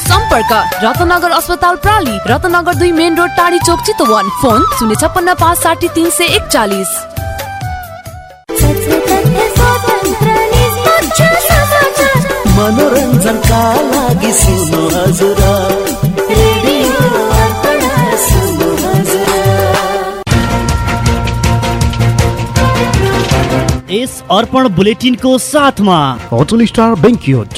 सम्पर्क रत्नगर अस्पताल प्राली रत्नगर दुई मेन रोड टाढी चोक चितवन। फोन शून्य छप्पन्न पाँच साठी तिन सय एकचालिस। मनोरञ्जनका लागि सुन्नु हजुर। यस अर्पण बुलेटिनको साथमा। Hotel star banquet.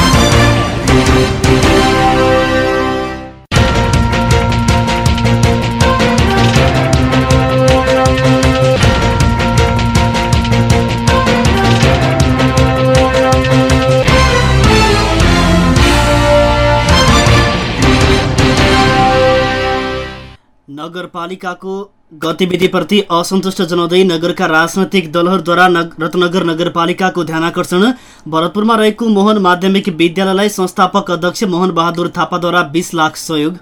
Thank you. नगरपालिकाको गतिविधिप्रति असन्तुष्ट जनाउँदै नगरका राजनैतिक दलहरूद्वारा नग- रत्नगर नगरपालिकाको ध्यानकर्षण। भरतपुरमा रहेको मोहन माध्यमिक विद्यालयलाई संस्थापक अध्यक्ष मोहन बहादुर थापाद्वारा बिस लाख सहयोग।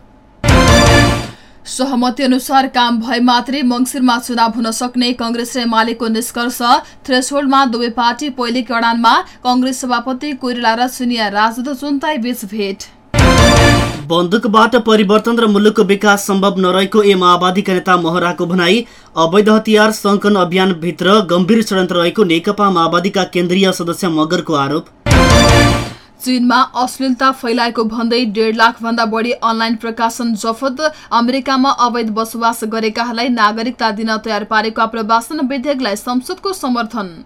सहमति अनुसार काम भए मात्रै मङ्सिरमा चुनाव हुन सक्ने कङ्ग्रेस र एमालेको निष्कर्ष थ्रेसहोल्डमा दुवै पार्टी पहिलेको अडानमा कङ्ग्रेस सभापति कोइराला र राजदूत जुन्ताई बीच भेट। बन्दुकबाट परिवर्तन र मुलुकको विकास सम्भव नरहेको ए माओवादीका नेता महराको भनाई अवैध हतियार सङ्कलन अभियानभित्र गम्भीर षड्यन्त्र रहेको नेकपा माओवादीका केन्द्रीय सदस्य मगरको आरोप। चीनमा अश्लीलता फैलाएको भन्दै डेढ लाख भन्दा बढी अनलाइन प्रकाशन जफत अमेरिकामा अवैध बसोबास गरेकाहरूलाई नागरिकता दिन तयार पारेको आप्रवासन विधेयकलाई संसदको समर्थन।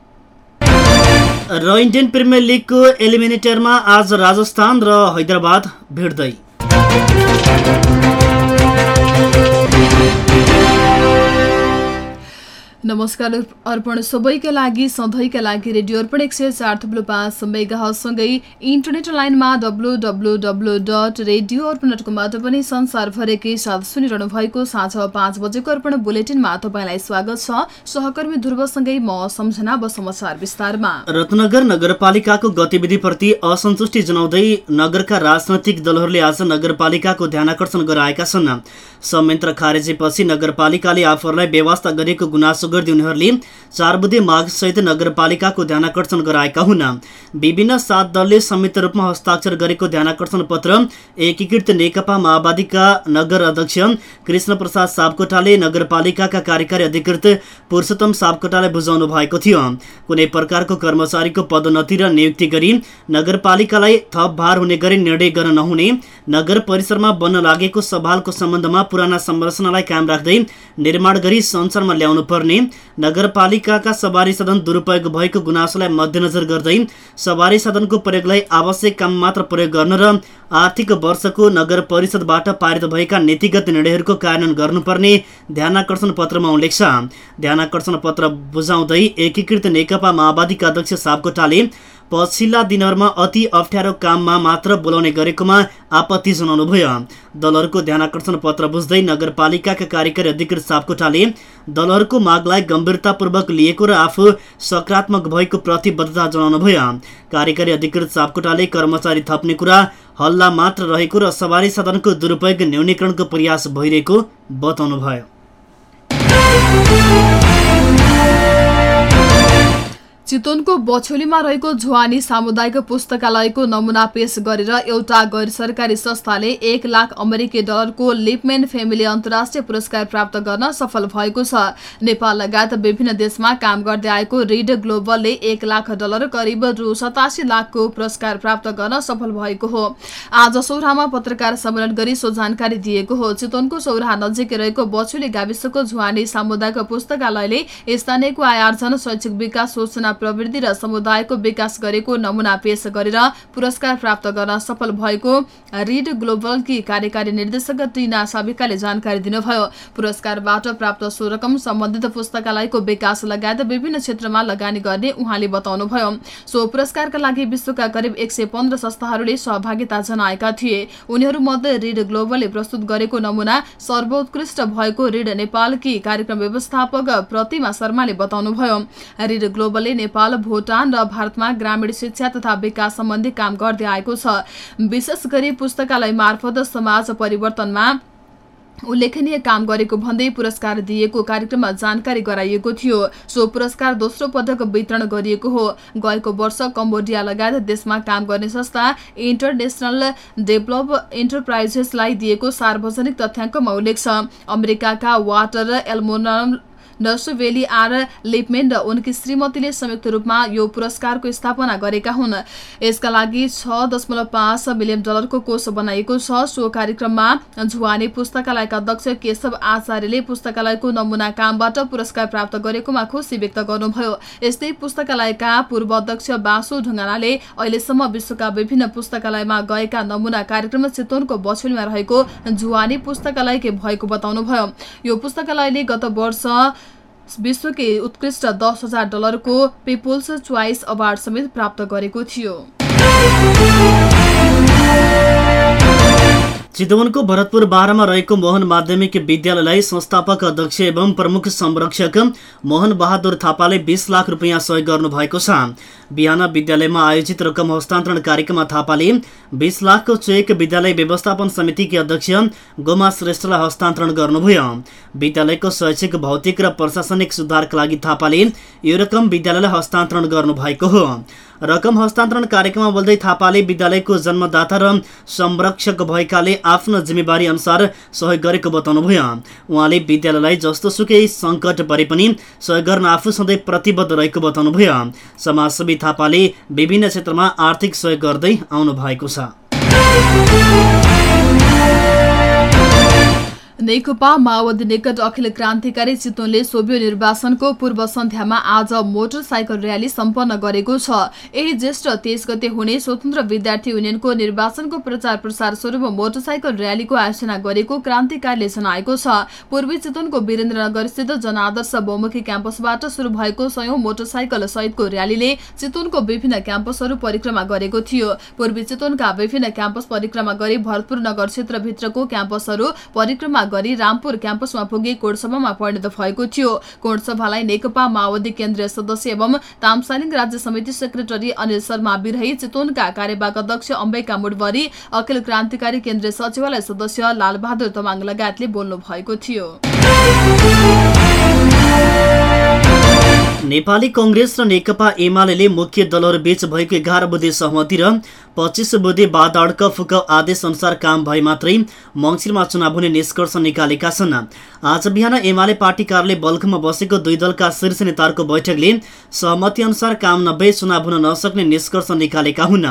र इन्डियन प्रिमियर लिगको एलिमिनेटरमा आज राजस्थान र हैदराबाद भिड्दै Música नमस्कार अर्पण। सबैका लागि सधैँका लागि रेडियो अर्पण एक सय चार थुप्रो पाँच मेगासँगै इन्टरनेट लाइनमा W W W dot radio Arpan dot कमबाट पनि संसारभरिकै साथ सुनिरहनु भएको साँझ पाँच बजेको अर्पण बुलेटिनमा तपाईँलाई स्वागत छ। सहकर्मी ध्रुवसँगै म सम्झना अब समाचार विस्तारमा। रत्नगर नगरपालिकाको गतिविधिप्रति असन्तुष्टि जनाउँदै नगरका राजनैतिक दलहरूले आज नगरपालिकाको ध्यानकर्षण गराएका छन्। संयन्त्र खारेजीपछि नगरपालिकाले आफूहरूलाई व्यवस्था गरेको गुनासो गर्दै उनीहरूले चार बुधे मागसहित नगरपालिकाको ध्यानकर्षण गराएका हुन्। विभिन्न सात दलले संयुक्त रूपमा हस्ताक्षर गरेको ध्यानकर्षण पत्र एकीकृत नेकपा माओवादीका नगर अध्यक्ष कृष्ण प्रसाद सापकोटाले नगरपालिकाका कार्यकारी अधिकृत पुरुषोत्तम सापकोटालाई बुझाउनु भएको थियो। कुनै प्रकारको कर्मचारीको पदोन्नति र नियुक्ति गरी नगरपालिकालाई थप भार हुने गरी निर्णय गर्न नहुने नगर परिसरमा बन्न लागेको सभालको सम्बन्धमा पुराना संरचनालाई कायम राख्दै निर्माण गरी सञ्चारमा ल्याउनु पर्ने नगरपालिकाका सवारी साधन दुरुपयोग भएको गुनासोलाई मध्यनजर गर्दै सवारी साधनको प्रयोगलाई आवश्यक काम मात्र प्रयोग गर्न र आर्थिक वर्षको नगर परिषदबाट पारित भएका नीतिगत निर्णयहरूको कार्यान्वयन गर्नुपर्ने ध्यानाकर्षण पत्रमा उल्लेख छ। ध्यानाकर्षण पत्र बुझाउँदै एकीकृत नेकपा माओवादीका अध्यक्ष सापकोटाले पछिल्ला दिनहरूमा अति अप्ठ्यारो काममा मात्र बोलाउने गरेकोमा आपत्ति जनाउनुभयो दलहरूको ध्यानकर्षण पत्र बुझ्दै नगरपालिकाका कार्यकारी अधिकृत सापकोटाले दलहरूको मागलाई गम्भीरतापूर्वक लिएको र आफू सकारात्मक भएको प्रतिबद्धता जनाउनुभयो कार्यकारी अधिकृत सापकोटाले कर्मचारी थप्ने कुरा हल्ला मात्र रहेको र सवारी साधनको दुरुपयोग न्यूनीकरणको प्रयास भइरहेको बताउनुभयो चितवनको बछौलीमा रहेको झुवानी सामुदायिक पुस्तकालयको नमुना पेश गरेर एउटा गैर सरकारी संस्थाले एक लाख अमेरिकी डलरको लिपमेन फेमिली अन्तर्राष्ट्रिय पुरस्कार प्राप्त गर्न सफल भएको छ। नेपाल लगायत विभिन्न देशमा काम गर्दै आएको रिड ग्लोबलले एक लाख डलर करिब रु सतासी लाखको पुरस्कार प्राप्त गर्न सफल भएको हो। आज सौराहामा पत्रकार सम्मेलन गरी सो जानकारी दिएको हो। चितवनको सौराहा नजिकै रहेको बछौली गाविसको झुवानी सामुदायिक पुस्तकालयले स्थानीयको आय आर्जन शैक्षिक विकास सूचना प्रवृत्ति र समुदायको विकास गरेको नमुना पेश गरेर पुरस्कार प्राप्त गर्न सफल भएको रिड ग्लोबलकी कार्यकारी निर्देशक टिना साविकाले जानकारी दिनुभयो। पुरस्कारबाट प्राप्त सो रकम सम्बन्धित पुस्तकालयको विकास लगायत विभिन्न क्षेत्रमा लगानी गर्ने उहाँले बताउनुभयो। सो पुरस्कारका लागि विश्वका करिब एक सय पन्ध्र संस्थाहरूले सहभागिता जनाएका थिए। उनीहरूमध्ये रिड ग्लोबलले प्रस्तुत गरेको नमुना सर्वोत्कृष्ट भएको रिड नेपालकी कार्यक्रम व्यवस्थापक प्रतिमा शर्माले बताउनुभयो। रिड ग्लोबलले नेपाल भुटान र भारतमा ग्रामीण शिक्षा तथा विकास सम्बन्धी काम गर्दै आएको छ। विशेष गरी पुस्तकालय मार्फत समाज परिवर्तनमा उल्लेखनीय काम गरेको भन्दै पुरस्कार दिएको कार्यक्रममा जानकारी गराइएको थियो। सो पुरस्कार दोस्रो पटक वितरण गरिएको हो। गएको वर्ष कम्बोडिया लगायत देशमा काम गर्ने संस्था इन्टरनेसनल डेभलप इन्टरप्राइजेसलाई दिएको सार्वजनिक तथ्याङ्कमा उल्लेख छ। अमेरिकाका वाटर एल्मोनम नर्सोभेली आर लिपमेन र उनकी श्रीमतीले संयुक्त रूपमा यो पुरस्कारको स्थापना गरेका हुन्। यसका लागि छ दशमलव पाँच मिलियन डलरको कोष बनाइएको छ। सो कार्यक्रममा झुवानी पुस्तकालयका अध्यक्ष केशव आचार्यले पुस्तकालयको नमुना कामबाट पुरस्कार प्राप्त गरेकोमा खुसी व्यक्त गर्नुभयो। यस्तै पुस्तकालयका पूर्व अध्यक्ष बासु ढुङ्गानाले अहिलेसम्म विश्वका विभिन्न पुस्तकालयमा गएका नमुना कार्यक्रम चितवनको बछुलीमा रहेको झुवानी पुस्तकालयकै भएको बताउनुभयो। यो पुस्तकालयले गत वर्ष विश्वकै उत्कृष्ट दस हजार डलरको पिपुल्स च्वाइस अवार्ड समेत प्राप्त गरेको थियो। चितवनको भरतपुर बाह्रमा रहेको मोहन माध्यमिक विद्यालयलाई संस्थापक अध्यक्ष एवं प्रमुख संरक्षक मोहन बहादुर थापाले बिस लाख रुपियाँ सहयोग गर्नुभएको छ। बिहान विद्यालयमा आयोजित रकम हस्तान्तरण कार्यक्रममा थापाले बिस लाखको चेक विद्यालय व्यवस्थापन समितिकी अध्यक्ष गोमा श्रेष्ठलाई हस्तान्तरण गर्नुभयो। विद्यालयको शैक्षिक भौतिक र प्रशासनिक सुधारका लागि थापाले यो रकम विद्यालयलाई हस्तान्तरण गर्नुभएको हो। रकम हस्तान्तरण कार्यक्रममा बोल्दै थापाले विद्यालयको जन्मदाता र संरक्षक भएकाले आफ्नो जिम्मेवारी अनुसार सहयोग गरेको बताउनुभयो। उहाँले विद्यालयलाई जस्तोसुकै सङ्कट परे पनि सहयोग गर्न आफू सधैँ प्रतिबद्ध रहेको बताउनुभयो। समाजसेवी थापाले विभिन्न क्षेत्रमा आर्थिक सहयोग गर्दै आउनु भएको छ। नेकपा माओवादी निकट अखिल क्रान्तिकारी चितवनले सोभियो निर्वाचनको पूर्व सन्ध्यामा आज मोटरसाइकल र्याली सम्पन्न गरेको छ। यही ज्येष्ठ तेइस गते हुने स्वतन्त्र विद्यार्थी युनियनको निर्वाचनको प्रचार प्रसार स्वरूप मोटरसाइकल र्यालीको आयोजना गरेको क्रान्तिकारीले जनाएको छ। पूर्वी चितवनको वीरेन्द्रनगर स्थित जनआदर्श बहुमुखी क्याम्पसबाट शुरू भएको सयौं मोटरसाइकल सहितको र्यालीले चितवनको विभिन्न क्याम्पसहरू परिक्रमा गरेको थियो। पूर्वी चितवनका विभिन्न क्याम्पस परिक्रमा गरी भरतपुर नगर क्षेत्रभित्रको क्याम्पसहरू परिक्रमा गरी रामपुर क्याम्पसमा पुगी कोणसभामा परिणत भएको थियो। कोणसभालाई नेकपा माओवादी केन्द्रीय सदस्य एवं तामसालिङ राज्य समिति सेक्रेटरी अनिल शर्मा बिरही चितवनका कार्यवाहक अध्यक्ष अम्बेका मुडवरी अखिल क्रान्तिकारी केन्द्रीय सचिवालय सदस्य लालबहादुर तमाङ लगायतले बोल्नु भएको थियो। नेपाली कङ्ग्रेस र नेकपा एमाले मुख्य दलहरूबीच भएको एघार बुधे सहमति र पच्चिस बुधे बाद अड्क फुक आदेश अनुसार काम भए मात्रै मङ्सिरमा चुनाव हुने निष्कर्ष निकालेका छन्। आज बिहान एमाले पार्टी कार्यालय बल्खमा बसेको दुई दलका शीर्ष नेताहरूको बैठकले सहमति अनुसार काम नभए चुनाव हुन नसक्ने निष्कर्ष निकालेका हुन्।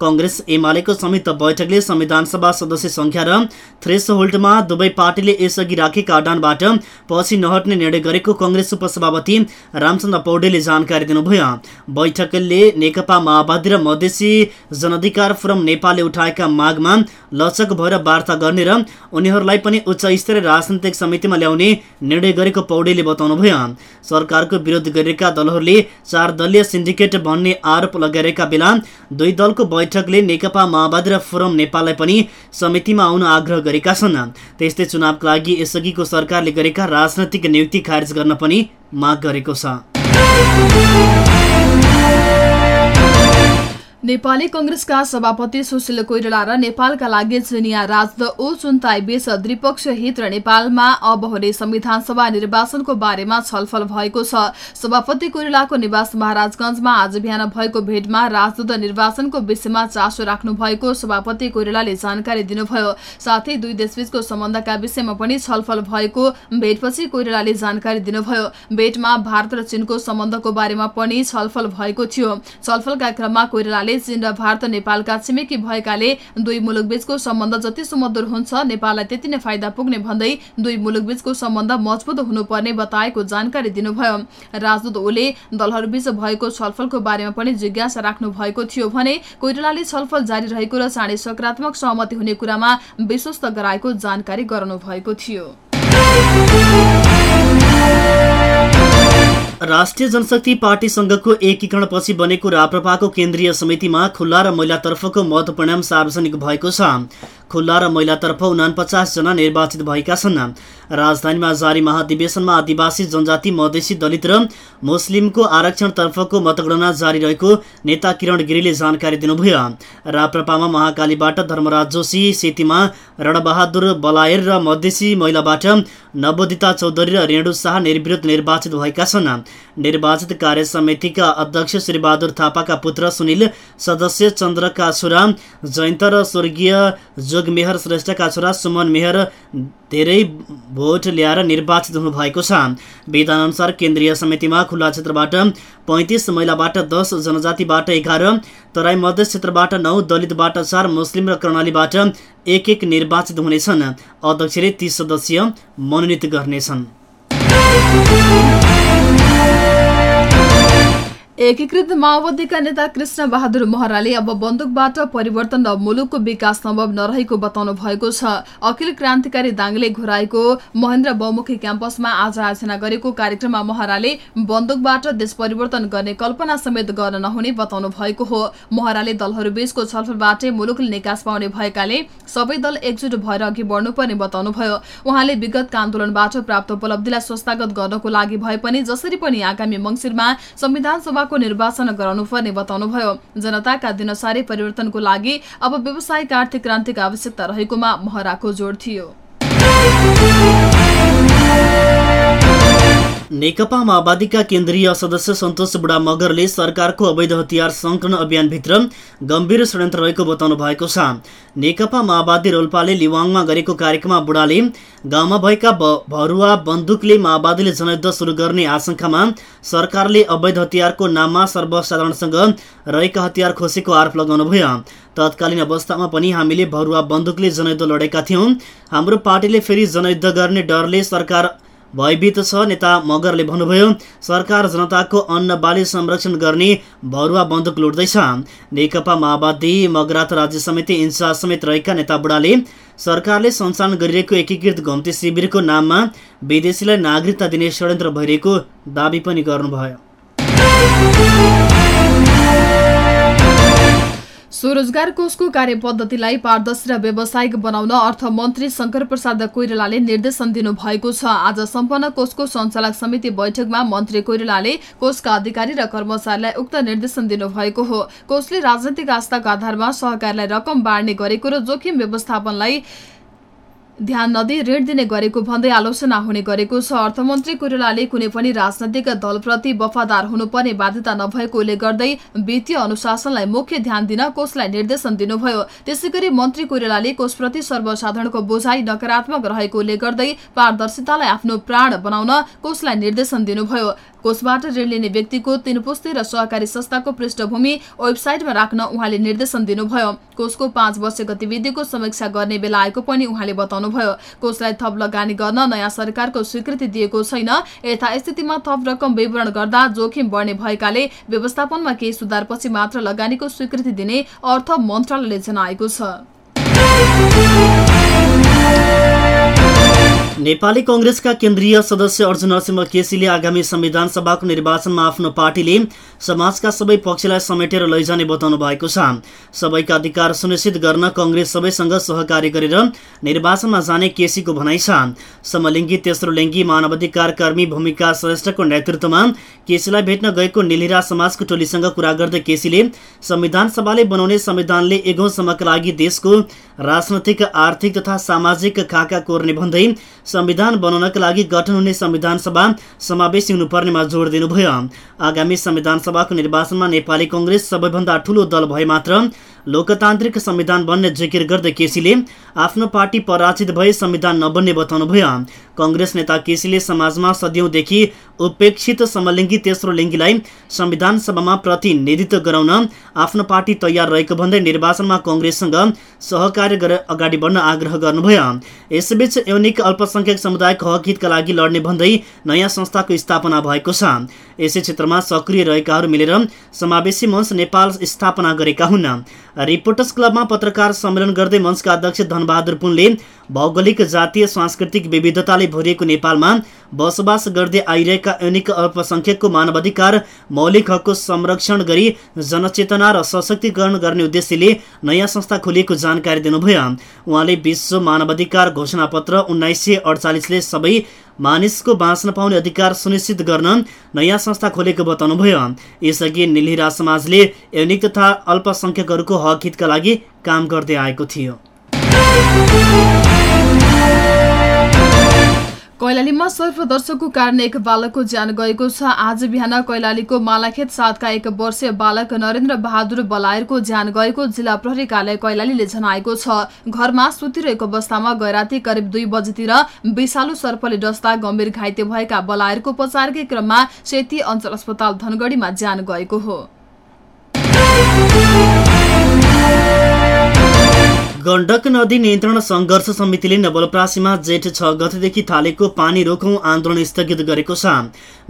कङ्ग्रेस एमालेको संयुक्त बैठकले संविधानसभा सदस्य संख्या र थ्रेस होल्डमा दुवै पार्टीले यसअघि राखेका अडानबाट पछि नहट्ने निर्णय गरेको कङ्ग्रेस उपसभापति रामचन्द्र पौडेलले जानकारी दिनुभयो। बैठकले नेकपा माओवादी र मधेसी जनअधिकार फोरम नेपालले उठाएका मागमा लचक भएर वार्ता गर्ने र उनीहरूलाई पनि उच्च स्तरीय राजनैतिक समितिमा संसदमा ल्याउने निर्णय गरेको पौडेलले बताउनुभयो। सरकारको विरोध गरिरहेका दलहरूले चार दलीय सिन्डिकेट भन्ने आरोप लगाइरहेका बेला दुई दलको बैठकले नेकपा माओवादी र फोरम नेपाललाई पनि समितिमा आउन आग्रह गरेका छन्। त्यस्तै चुनावका लागि यसअघिको सरकारले गरेका राजनैतिक नियुक्ति खारेज गर्न पनि माग गरेको छ। नेपाली कंग्रेसका सभापति सुशील कोइराला र नेपालका लागि चिनिया राजद ओ चुन्ताई बीच द्विपक्षीय हित र नेपालमा अब हुने संविधान सभा निर्वाचनको बारेमा छलफल भएको छ। सभापति कोइरालाको निवास महाराजगंजमा आज बिहान भएको भेटमा राजदूत निर्वाचनको विषयमा चासो राख्नु भएको सभापति कोइरालाले जानकारी दिनुभयो। साथै दुई देशबीचको सम्बन्धका विषयमा पनि छलफल भएको भेटपछि कोइरालाले जानकारी दिनुभयो। भेटमा भारत र चीनको सम्बन्धको बारेमा पनि छलफल भएको थियो। छलफलका क्रममा कोइरालाले चीन र भारत नेपालका छिमेकी भएकाले दुई मुलुकबीचको सम्बन्ध जति सुमधुर हुन्छ नेपाललाई त्यति नै फाइदा पुग्ने भन्दै दुई मुलुकबीचको सम्बन्ध मजबुत हुनुपर्ने बताएको जानकारी दिनुभयो। राजदूत ओले दलहरूबीच भएको छलफलको बारेमा पनि जिज्ञासा राख्नु भएको थियो भने कोइरालाले छलफल जारी रहेको र चाँडै सकारात्मक सहमति हुने कुरामा विश्वस्त गराएको जानकारी गराउनु भएको थियो। राष्ट्रिय जनशक्ति पार्टीसँगको एकीकरणपछि बनेको राप्रपाको केन्द्रीय समितिमा खुल्ला र महिलातर्फको मत परिणाम सार्वजनिक भएको छ। खुल्ला र महिलातर्फ जना निर्वाचित भएका छन्। राजधानीमा जारी महाधिवेशनमा आदिवासी जनजाति मधेसी दलित र मुस्लिमको आरक्षणतर्फको मतगणना जारी रहेको नेता किरण गिरीले जानकारी दिनुभयो। राप्रपामा महाकालीबाट धर्मराज जोशी सेतीमा रणबहादुर बलायर र मधेसी महिलाबाट नवोदिता चौधरी र रेणु शाह निर्विरोध निर्वाचित भएका छन्। निर्वाचित कार्य समितिका अध्यक्ष श्रीबहादुर थापाका पुत्र सुनिल सदस्य चन्द्रका छोरा जयन्त र स्वर्गीय जोगमेहर श्रेष्ठका छोरा सुमन मेहर धेरै भोट ल्याएर निर्वाचित हुनुभएको छ। विधानअनुसार केन्द्रीय समितिमा खुल्ला क्षेत्रबाट पैँतिस महिलाबाट दस जनजातिबाट एघार तराई मध्य क्षेत्रबाट नौ दलितबाट चार मुस्लिम र कर्णालीबाट एक एक निर्वाचित हुनेछन्। अध्यक्षले ती सदस्य मनोनित गर्नेछन्। एकीकृत माओवादीका नेता कृष्ण बहादुर महराले अब बन्दुकबाट परिवर्तन र मुलुकको विकास सम्भव नरहेको बताउनु भएको छ। अखिल क्रान्तिकारी दाङले घुराएको महेन्द्र बहुमुखी क्याम्पसमा आज आयोजना गरेको कार्यक्रममा महराले बन्दुकबाट देश परिवर्तन गर्ने कल्पना समेत गर्न नहुने बताउनु भएको हो। महराले दलहरूबीचको छलफलबाटै मुलुकले निकास पाउने भएकाले सबै दल एकजुट भएर अघि बढ्नुपर्ने बताउनुभयो। उहाँले विगतका आन्दोलनबाट प्राप्त उपलब्धिलाई संस्थागत गर्नको लागि भए पनि जसरी पनि आगामी मङ्सिरमा संविधान सभा सभाको निर्वाचन गराउनुपर्ने बताउनुभयो जनताका दिनसारै परिवर्तनको लागि अब व्यावसायिक आर्थिक क्रान्तिको आवश्यकता रहेकोमा महराको जोड थियो। नेकपा माओवादीका केन्द्रीय सदस्य सन्तोष बुढा मगरले सरकारको अवैध हतियार सङ्कलन अभियानभित्र गम्भीर षड्यन्त्र रहेको बताउनु भएको छ। नेकपा माओवादी रोल्पाले लिवाङमा गरेको कार्यक्रममा बुढाले गाउँमा भएका भरुवा बन्दुकले माओवादीले जनयुद्ध सुरु गर्ने आशंकामा सरकारले अवैध हतियारको नाममा सर्वसाधारणसँग रहेका हतियार खोसेको आरोप लगाउनुभयो। तत्कालीन अवस्थामा पनि हामीले भरुवा बन्दुकले जनयुद्ध लडेका थियौँ। हाम्रो पार्टीले फेरि जनयुद्ध गर्ने डरले सरकार भयभीत छ नेता मगरले भन्नुभयो सरकार जनताको अन्न बाली संरक्षण गर्ने भरुवा बन्दुक लुट्दैछ। नेकपा माओवादी मगरात राज्य समिति इन्चार्ज समेत रहेका नेता बुढाले सरकारले सञ्चालन गरिरहेको एकीकृत घम्ती शिविरको नाममा विदेशीलाई नागरिकता दिने षड्यन्त्र भइरहेको दावी पनि गर्नुभयो। स्वरोजगार कोषको कार्यपद्धतिलाई पारदर्शी र व्यावसायिक बनाउन अर्थमन्त्री शङ्कर प्रसाद कोइरालाले निर्देशन दिनुभएको छ। आज सम्पन्न कोषको सञ्चालक समिति बैठकमा मन्त्री कोइरालाले कोषका अधिकारी र कर्मचारीलाई उक्त निर्देशन दिनुभएको हो। कोषले राजनैतिक आस्थाको आधारमा सहकारीलाई रकम बाँड्ने गरेको र जोखिम व्यवस्थापनलाई ध्यान नदिई ऋण दिने गरेको भन्दै आलोचना हुने गरेको छ। अर्थमन्त्री कोइरालाले कुनै पनि राजनैतिक दलप्रति वफादार हुनुपर्ने बाध्यता नभएकोले गर्दै वित्तीय अनुशासनलाई मुख्य ध्यान दिन कोषलाई निर्देशन दिनुभयो। त्यसै गरी मन्त्री कोइरालाले कोषप्रति सर्वसाधारणको बोझाइ नकारात्मक रहेकोले गर्दै पारदर्शितालाई आफ्नो प्राण बनाउन कोषलाई निर्देशन दिनुभयो। कोषबाट ऋण लिने व्यक्तिको तीन पुस्ते र सहकारी संस्थाको पृष्ठभूमि वेबसाइटमा राख्न उहाँले निर्देशन दिनुभयो। कोषको पाँच वर्ष गतिविधिको समीक्षा गर्ने बेला आएको पनि उहाँले बताउनुभयो। कोषलाई थप लगानी गर्न नयाँ सरकारको स्वीकृति दिएको छैन। यथास्थितिमा थप रकम विवरण गर्दा जोखिम बढ्ने भएकाले व्यवस्थापनमा केही सुधारपछि मात्र लगानीको स्वीकृति दिने अर्थ मन्त्रालयले जनाएको छ। नेपाली कङ्ग्रेसका केन्द्रीय सदस्य अर्जुन नरसिंह केसीले आगामी संविधान सभाको निर्वाचनमा आफ्नो पार्टीले समाजका सबै पक्षलाई समेटेर लैजाने बताउनु भएको छ। सबैका अधिकार सुनिश्चित गर्न कङ्ग्रेस सबैसँग सहकार्य गरेर निर्वाचनमा जाने केसीको भनाइ छ। समलिङ्गी तेस्रो लिङ्गी मानवाधिकार कर्मी भूमिका श्रेष्ठको नेतृत्वमा केसीलाई भेट्न गएको निलिरा समाजको टोलीसँग कुरा गर्दै केसीले संविधान सभाले बनाउने संविधानले एघौँसम्मका लागि देशको राजनैतिक आर्थिक तथा सामाजिक खाका कोर्ने भन्दै संविधान बनाउनका लागि गठन हुने संविधान सभा समावेशी हुनुपर्नेमा जोड दिनुभयो। आगामी संविधान सभाको निर्वाचनमा नेपाली कङ्ग्रेस सबैभन्दा ठूलो दल भए मात्र लोकतान्त्रिक संविधान बन्ने जिकिर गर्दै केसीले आफ्नो पार्टी पराजित भए संविधान नबन्ने बताउनुभयो कङ्ग्रेस नेता केसीले समाजमा सदियौंदेखि उपेक्षित समलिङ्गी तेस्रो लिङ्गीलाई संविधान सभामा प्रतिनिधित्व गराउन आफ्नो पार्टी तयार रहेको भन्दै निर्वाचनमा कङ्ग्रेससँग सहकार्य गरेर अगाडि बढ्न आग्रह गर्नुभयो। यसबीच यौनिक अल्पसंख्यक समुदायको हक हितका लागि लड्ने भन्दै नयाँ संस्थाको स्थापना भएको छ। यसै क्षेत्रमा सक्रिय रहेकाहरू मिलेर समावेशी मञ्च नेपाल स्थापना गरेका हुन्। रिपोर्टर्स क्लबमा पत्रकार सम्मेलन गर्दै मञ्चका अध्यक्ष धनबहादुर पुनले भौगोलिक जातीय सांस्कृतिक विविधताले भरिएको नेपालमा बसोबास गर्दै आइरहेका युनिक अल्पसंख्यकको मानवाधिकार मौलिक हकको संरक्षण गरी जनचेतना र सशक्तिकरण गर्ने उद्देश्यले नयाँ संस्था खोलिएको जानकारी दिनुभयो। उहाँले विश्व मानवाधिकार घोषणापत्र उन्नाइस सय सबै मानिसको बाँच्न पाउने अधिकार सुनिश्चित गर्न नयाँ संस्था खोलेको बताउनुभयो। यसअघि निलिरा समाजले युनिक तथा अल्पसंख्यकहरूको हक हितका लागि काम गर्दै आएको थियो। कैलालीमा सर्पदर्शकको कारण एक बालकको ज्यान गएको छ। आज बिहान कैलालीको मालाखेत साथका एक वर्षीय बालक नरेन्द्र बहादुर बलायरको ज्यान गएको जिल्ला प्रहरी कार्यालय कैलालीले जनाएको छ। घरमा सुतिरहेको अवस्थामा गैराती करिब दुई बजेतिर विषालु सर्पले डस्दा गम्भीर घाइते भएका बलायरको उपचारकै क्रममा सेती अञ्चल अस्पताल धनगढीमा ज्यान गएको हो। गण्डक नदी नियन्त्रण सङ्घर्ष समितिले नवलप्रासीमा जेठ छ गतेदेखि थालेको पानी रोकौँ आन्दोलन स्थगित गरेको छ।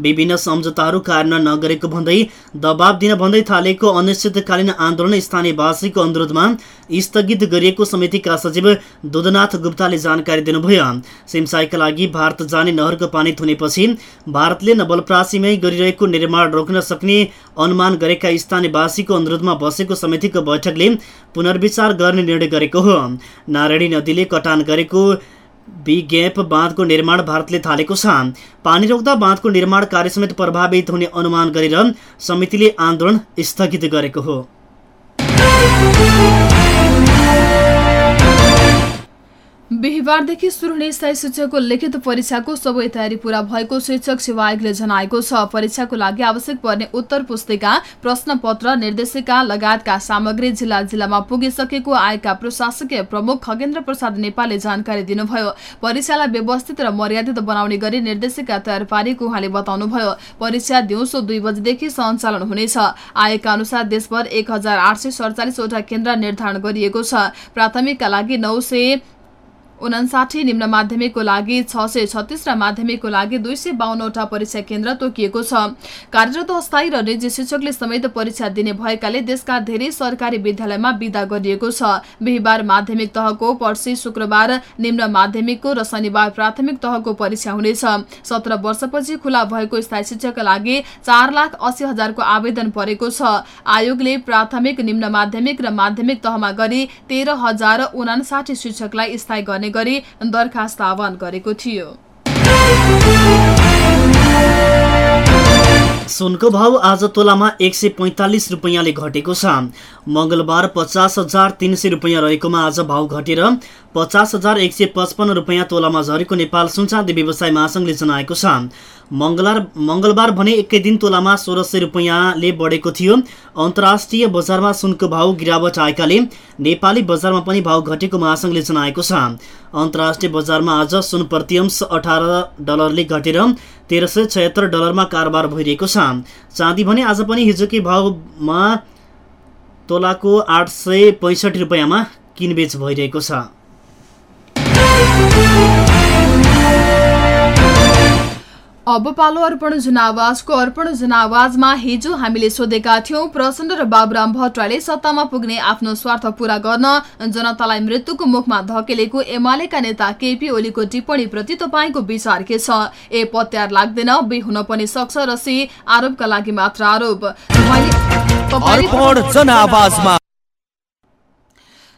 विभिन्न सम्झौताहरू कार्यान्वयन नगरेको भन्दै दबाब दिन भन्दै थालेको अनिश्चितकालीन आन्दोलन स्थानीयवासीको अनुरोधमा स्थगित गरिएको समितिका सचिव दुधनाथ गुप्ताले जानकारी दिनुभयो। सिमसाईका लागि भारत जाने नहरको पानी थुनेपछि भारतले नवलप्रासीमै गरिरहेको निर्माण रोक्न सक्ने अनुमान गरेका स्थानीयवासीको अनुरोधमा बसेको समितिको बैठकले पुनर्विचार गर्ने निर्णय गरेको हो। नारायणी नदीले कटान गरेको बिगेप बाँधको निर्माण भारतले थालेको छ। पानी रोक्दा बाँधको निर्माण कार्य समेत प्रभावित हुने अनुमान गरेर समितिले आन्दोलन स्थगित गरेको हो। बिहिबारदेखि सुरु हुने स्थायी शिक्षकको लिखित परीक्षाको सबै तयारी पूरा भएको शिक्षक सेवा आयोगले जनाएको छ। परीक्षाको लागि आवश्यक पर्ने उत्तर पुस्तिका प्रश्नपत्र निर्देशिका लगायतका सामग्री जिल्ला जिल्लामा पुगिसकेको आयोगका प्रशासकीय प्रमुख खगेन्द्र प्रसाद नेपालले जानकारी दिनुभयो। परीक्षालाई व्यवस्थित र मर्यादित बनाउने गरी निर्देशिका तयार पारेको उहाँले बताउनुभयो। परीक्षा दिउँसो दुई बजेदेखि सञ्चालन हुनेछ। आयोगका अनुसार देशभर एक वटा केन्द्र निर्धारण गरिएको छ। प्राथमिकका लागि नौ उनासाठी निम्न माध्यमिकको लागि छ सय छत्तिस र माध्यमिकको लागि दुई सय बाहन्नवटा परीक्षा केन्द्र तोकिएको छ। कार्यरत अस्थायी र निजी शिक्षकले समेत परीक्षा दिने भएकाले देशका धेरै सरकारी विद्यालयमा विदा गरिएको छ। बिहिबार माध्यमिक तहको पर्सि शुक्रबार निम्न माध्यमिकको र शनिबार प्राथमिक तहको परीक्षा हुनेछ। सत्र वर्षपछि खुला भएको स्थायी शिक्षकका लागि चार लाख अस्सी हजारको आवेदन परेको छ। आयोगले प्राथमिक निम्न माध्यमिक र माध्यमिक तहमा गरी तेह्र हजार उनासाठी शिक्षकलाई स्थायी गर्ने गर्ने गरी दरखास्त आह्वान गरेको थियो। सुनको भाव आज तोलामा एक सय पैँतालिस रुपियाँले घटेको छ। मङ्गलबार पचास हजार तिन सय रुपियाँ रहेकोमा आज भाव घटेर पचास हजार एक सय पचपन्न रुपियाँ तोलामा झरेको नेपाल सुनचाँदी व्यवसाय महासङ्घले जनाएको छ। मङ्गलबार मङ्गलबार भने एकै दिन तोलामा सोह्र सय रुपियाँले बढेको थियो। अन्तर्राष्ट्रिय बजारमा सुनको भाउ गिरावट आएकाले नेपाली बजारमा पनि भाउ घटेको महासङ्घले जनाएको छ। अन्तर्राष्ट्रिय बजारमा आज सुन प्रतिअंश अठार डलरले घटेर तेह्र सय छयत्तर डलरमा कारोबार भइरहेको छ। चाँदी भने आज पनि हिजोकै भाउमा तोलाको आठ सय पैँसठी रुपियाँमा किनबेच भइरहेको छ। अब पालो अर्पण जनावाजको अर्पण जनावाजमा हिजो हामीले सोधेका थियौं प्रचण्ड र बाबुराम भट्टराईले सत्तामा पुग्ने आफ्नो स्वार्थ पूरा गर्न जनतालाई मृत्युको मुखमा धकेलेको एमालेका नेता केपी ओलीको टिप्पणीप्रति तपाईँको विचार के छ? ए पत्यार लाग्दैन बे हुन पनि सक्छ र सी आरोपका लागि मात्र आरोप।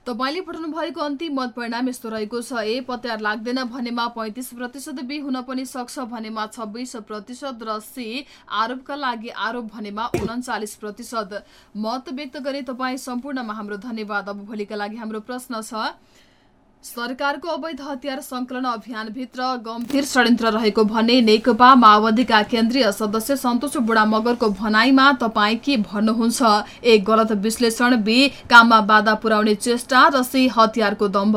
तपाईँले- पठाउनु भएको अन्तिम मत परिणाम यस्तो रहेको छ। ए पत्यार लाग्दैन भनेमा पैँतिस प्रतिशत बी हुन पनि सक्छ भनेमा छब्बिस प्रतिशत र सी आरोपका लागि आरोप भनेमा उन्चालिस प्रतिशत। मत व्यक्त गरे तपाईँ सम्पूर्णमा हाम्रो धन्यवाद। अब भोलिका लागि हाम्रो प्रश्न छ सरकारको अवैध हतियार संकलन अभियानभित्र गम्भीर षड्यन्त्र रहेको भन्ने नेकपा माओवादीका केन्द्रीय सदस्य सन्तोष बुढा मगरको भनाईमा तपाईँ के भन्नुहुन्छ? एक गलत विश्लेषण बी काममा बाधा पुर्याउने चेष्टा र सी हतियारको दम्भ।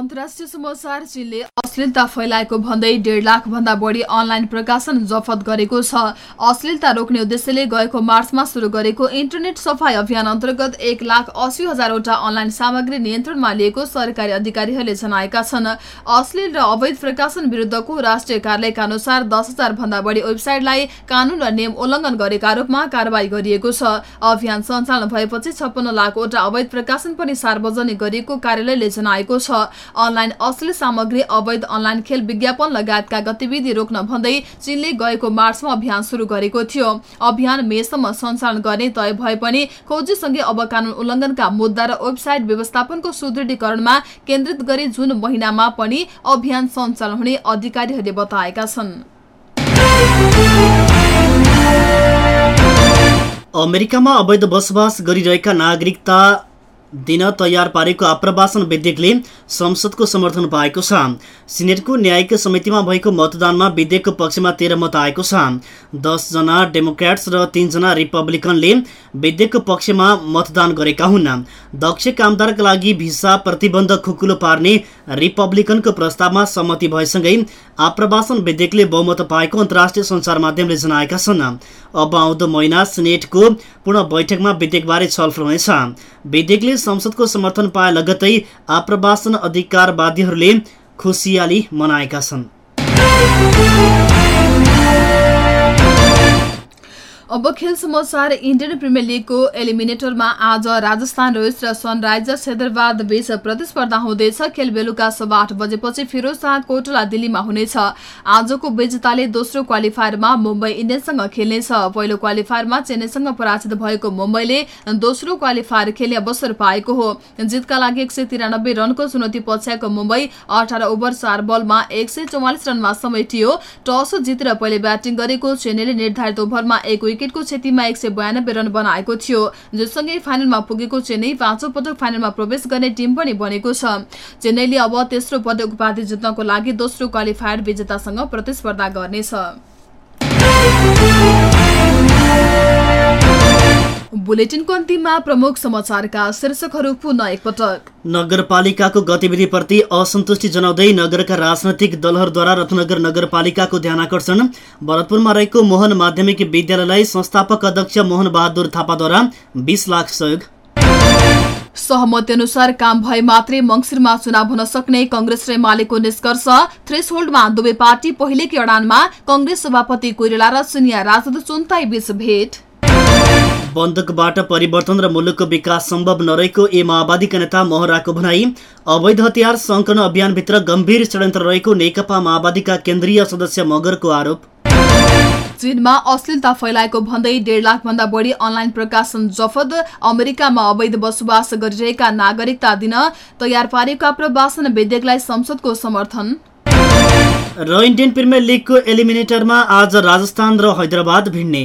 अन्तर्राष्ट्रिय समाचार चीनले अश्लीलता फैलाएको भन्दै डेढ लाख भन्दा बढी अनलाइन प्रकाशन जफत गरेको छ। अश्लीलता रोक्ने उद्देश्यले गएको मार्चमा शुरू गरेको इन्टरनेट सफाई अभियान अन्तर्गत एक लाख अस्सी हजारवटा अनलाइन सामग्री नियन्त्रणमा लिएको सरकारी अधिकारीहरूले जनाएका छन्। अश्लील र अवैध प्रकाशन विरुद्धको राष्ट्रिय कार्यालयका अनुसार दस हजार भन्दा बढी वेबसाइटलाई कानून र नियम उल्लङ्घन गरेका आरोपमा कारवाही गरिएको छ। अभियान सञ्चालन भएपछि छप्पन्न लाखवटा अवैध प्रकाशन पनि सार्वजनिक गरिएको कार्यालयले जनाएको छ। अनलाइन अश्लील सामग्री अवैध अनलाइन खेल विज्ञापन लगायतका गतिविधि रोक्न भन्दै चीनले गएको मार्चमा अभियान शुरू गरेको थियो। अभियान मेसम्म सञ्चालन गर्ने तय भए पनि खोजीसँगै अब कानून उल्लङ्घनका मुद्दा र वेबसाइट व्यवस्थापनको सुदृढीकरणमा केन्द्रित गरी जुन महिनामा पनि अभियान सञ्चालन हुने अधिकारीहरूले बताएका छन्। अमेरिकामा अवैध बसोबास गरिरहेका नागरिकता दिन तयार पारेको आप्रवासन विधेयकले संसदको समर्थन पाएको छ। सिनेटको न्यायिक समितिमा भएको मतदानमा विधेयकको पक्षमा तेह्र मत आएको छ। दसजना डेमोक्रेट्स र तीनजना रिपब्लिकनले विधेयकको पक्षमा मतदान गरेका हुन्। दक्ष कामदारका लागि भिसा प्रतिबन्ध खुकुलो पार्ने रिपब्लिकनको प्रस्तावमा सहमति भएसँगै आप्रवासन विधेयकले बहुमत पाएको अन्तर्राष्ट्रिय सञ्चार माध्यमले जनाएका छन्। अब आउँदो महिना सिनेटको पूर्ण बैठकमा विधेयकबारे छलफल हुनेछ। विधेयकले संसदको समर्थन पाए लगत्तै आप्रवासन अधिकारवादीहरूले खुसियाली मनाएका छन्। अब खेल समाचार इन्डियन प्रिमियर लिगको एलिमिनेटरमा आज राजस्थान रोयल्स र सनराइजर्स हैदराबाद बीच प्रतिस्पर्धा हुँदैछ। खेल बेलुका सभा आठ बजेपछि फिरोज शाह कोटला दिल्लीमा हुनेछ। आजको विजेताले दोस्रो क्वालिफायरमा मुम्बई इन्डियन्ससँग खेल्नेछ। पहिलो क्वालिफायरमा चेन्नईसँग पराजित भएको मुम्बईले दोस्रो क्वालिफायर खेल्ने अवसर पाएको हो। जितका लागि एक रनको चुनौती पछ्याएको मुम्बई अठार ओभर चार बलमा एक रनमा समेटियो। टस जितेर पहिले ब्याटिङ गरेको चेन्नईले निर्धारित ओभरमा एक विकेटको क्षतिमा एक रन बनाएको थियो जससँगै फाइनलमा पुगेको चेन्नई पाँचौं पटक फाइनलमा प्रवेश गर्ने टिम पनि बनेको छ। चेन्नईले अब तेस्रो पटक उपाधि जित्नको लागि दोस्रो क्वालिफायर विजेतासँग प्रतिस्पर्धा गर्नेछ। बुलेटिनको अन्तिममा प्रमुख समाचारका शीर्षकहरू पुनः एकपटक। नगरपालिकाको गतिविधिप्रति असन्तुष्टि जनाउँदै नगरका राजनैतिक दलहरूद्वारा रत्नगर नगरपालिकाको ध्यानकर्षण भरतपुरमा रहेको मोहन माध्यमिक विद्यालयलाई संस्थापक अध्यक्ष मोहन बहादुर थापाद्वारा बिस लाख सहयोग। सहमति अनुसार काम भए मात्रै मङ्सिरमा चुनाव हुन सक्ने कंग्रेस र एमालेको निष्कर्ष थ्रेस होल्डमा दुवै पार्टी पहिलेकै अडानमा कंग्रेस सभापति कोइराला र सिनिया राजद चुन्ताई बीच भेट। बन्दुकबाट परिवर्तन र मुलुकको विकास सम्भव नरहेको ए माओवादीका नेता मोहराको भनाई। अवैध हतियार सङ्कलन अभियानभित्र गम्भीर षड्यन्त्र रहेको नेकपा माओवादीका केन्द्रीय सदस्य मगरको आरोप। चीनमा अश्लीलता फैलाएको भन्दै डेढ लाख भन्दा बढी अनलाइन प्रकाशन जफत अमेरिकामा अवैध बसोबास गरिरहेका नागरिकता दिन तयार पारेको आप्रवासन विधेयकलाई संसदको समर्थन। र इन्डियन प्रिमियर लिगको एलिमिनेटरमा आज राजस्थान र हैदराबाद भिड्ने।